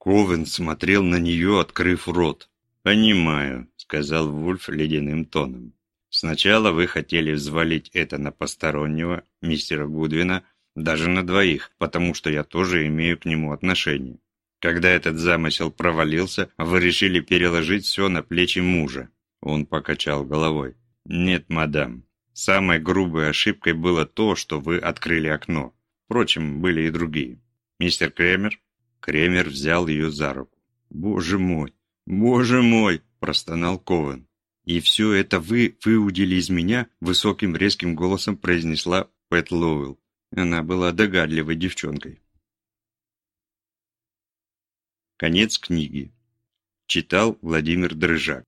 Ковен смотрел на нее, открыв рот. «Понимаю», — сказал Вульф ледяным тоном. «Сначала вы хотели взвалить это на постороннего, мистера Гудвина, даже на двоих, потому что я тоже имею к нему отношение. Когда этот замысел провалился, вы решили переложить все на плечи мужа». Он покачал головой. «Нет, мадам. Самой грубой ошибкой было то, что вы открыли окно. Впрочем, были и другие. Мистер Кремер?» Кремер взял ее за руку. «Боже мой! Боже мой!» – простонал Ковен. «И все это вы выудили из меня?» – высоким резким голосом произнесла Пэт Лоуэлл. Она была догадливой девчонкой. Конец книги. Читал Владимир Дрыжак.